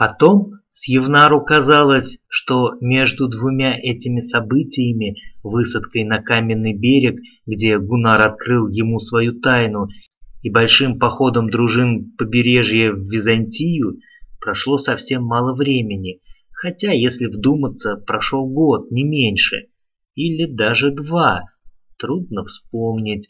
Потом Сьевнару казалось, что между двумя этими событиями, высадкой на каменный берег, где Гунар открыл ему свою тайну, и большим походом дружин побережья в Византию, прошло совсем мало времени, хотя, если вдуматься, прошел год, не меньше, или даже два, трудно вспомнить.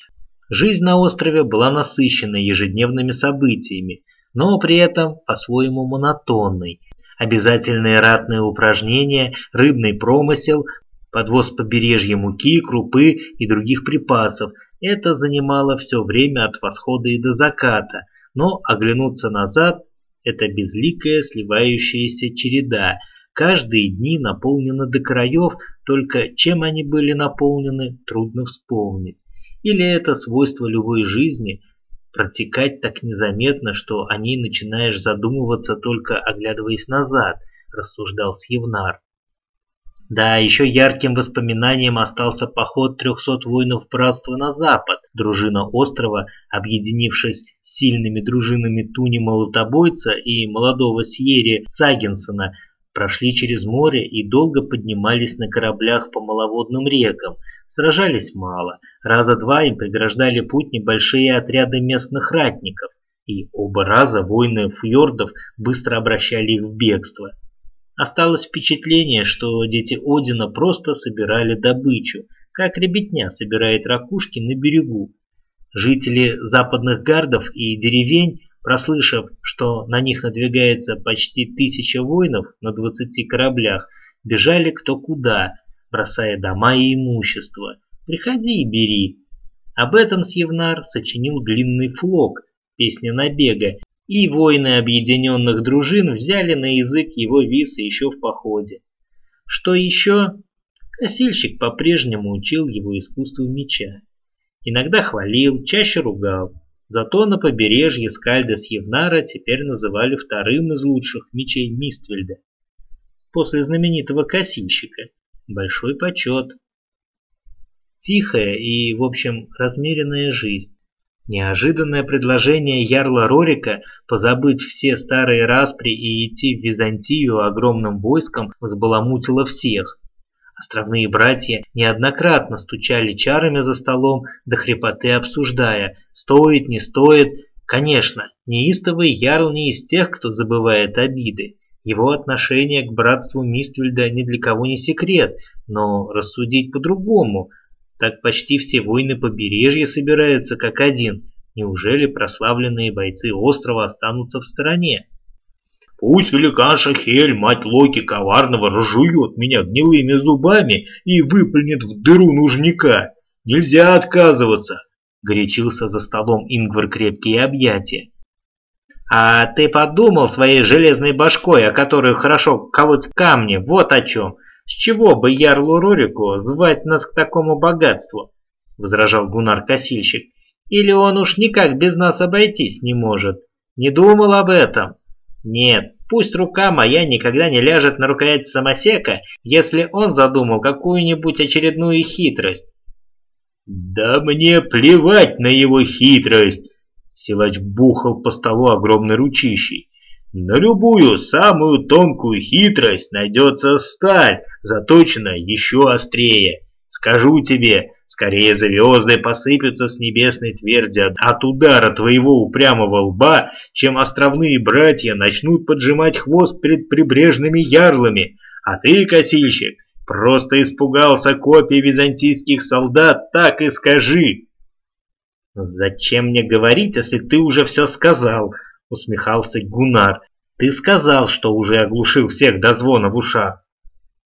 Жизнь на острове была насыщена ежедневными событиями, но при этом по-своему монотонной. Обязательные ратные упражнения, рыбный промысел, подвоз побережья муки, крупы и других припасов. Это занимало все время от восхода и до заката, но оглянуться назад – это безликая сливающаяся череда. Каждые дни наполнены до краев, только чем они были наполнены, трудно вспомнить. Или это свойство любой жизни – протекать так незаметно, что о ней начинаешь задумываться только оглядываясь назад, рассуждал Сьевнар. Да, еще ярким воспоминанием остался поход трехсот воинов братства на запад. Дружина острова, объединившись с сильными дружинами Туни Молотобойца и молодого Сьерри Сагинсона, прошли через море и долго поднимались на кораблях по маловодным рекам, Сражались мало, раза два им преграждали путь небольшие отряды местных ратников, и оба раза воины фьордов быстро обращали их в бегство. Осталось впечатление, что дети Одина просто собирали добычу, как ребятня собирает ракушки на берегу. Жители западных гардов и деревень, прослышав, что на них надвигается почти тысяча воинов на двадцати кораблях, бежали кто куда, бросая дома и имущество. Приходи и бери. Об этом Сьевнар сочинил длинный флог, песня набега, и воины объединенных дружин взяли на язык его висы еще в походе. Что еще? Косильщик по-прежнему учил его искусству меча. Иногда хвалил, чаще ругал. Зато на побережье Скальда Сьевнара теперь называли вторым из лучших мечей Миствельда. После знаменитого косильщика – большой почет. Тихая и, в общем, размеренная жизнь. Неожиданное предложение ярла Рорика позабыть все старые распри и идти в Византию огромным войском взбаламутило всех. Островные братья неоднократно стучали чарами за столом, до хрипоты обсуждая, стоит, не стоит. Конечно, неистовый ярл не из тех, кто забывает обиды. Его отношение к братству Миствельда ни для кого не секрет, но рассудить по-другому. Так почти все воины побережья собираются как один. Неужели прославленные бойцы острова останутся в стороне? Пусть великан Шахель, мать Локи коварного, разжует меня гнилыми зубами и выплюнет в дыру нужника. Нельзя отказываться, горячился за столом Ингвар крепкие объятия. А ты подумал своей железной башкой, о которой хорошо колоть камни, вот о чем. С чего бы Ярлу Рорику звать нас к такому богатству? Возражал Гунар-косильщик. Или он уж никак без нас обойтись не может? Не думал об этом? Нет, пусть рука моя никогда не ляжет на рукоять самосека, если он задумал какую-нибудь очередную хитрость. Да мне плевать на его хитрость, Силач бухал по столу огромной ручищей. На любую самую тонкую хитрость найдется сталь, заточенная еще острее. Скажу тебе, скорее звезды посыпятся с небесной тверди от удара твоего упрямого лба, чем островные братья начнут поджимать хвост перед прибрежными ярлами. А ты, косильщик, просто испугался копий византийских солдат, так и скажи. «Зачем мне говорить, если ты уже все сказал?» — усмехался Гунар. «Ты сказал, что уже оглушил всех до звона в ушах».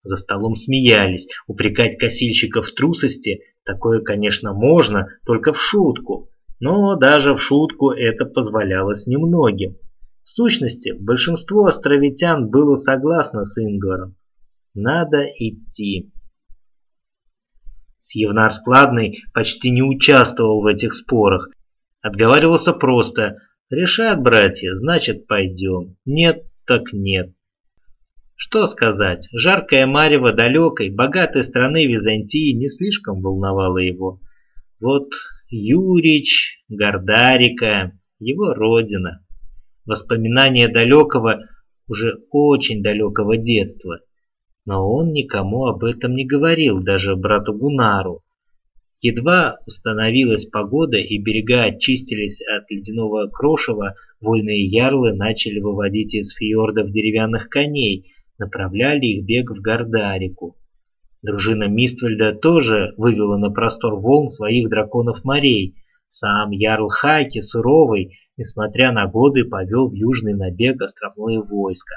За столом смеялись. Упрекать косильщиков в трусости такое, конечно, можно, только в шутку. Но даже в шутку это позволялось немногим. В сущности, большинство островитян было согласно с Ингваром. Надо идти. Сьевнар Складный почти не участвовал в этих спорах. Отговаривался просто «Решат, братья, значит пойдем. Нет, так нет». Что сказать, жаркая марево далекой, богатой страны Византии не слишком волновала его. Вот Юрич, Гордарика, его родина. Воспоминания далекого уже очень далекого детства. Но он никому об этом не говорил, даже брату Гунару. Едва установилась погода и берега очистились от ледяного крошева, вольные ярлы начали выводить из фьордов деревянных коней, направляли их бег в Гордарику. Дружина Миствельда тоже вывела на простор волн своих драконов морей. Сам Ярл Хайки, суровый, несмотря на годы, повел в южный набег островное войско.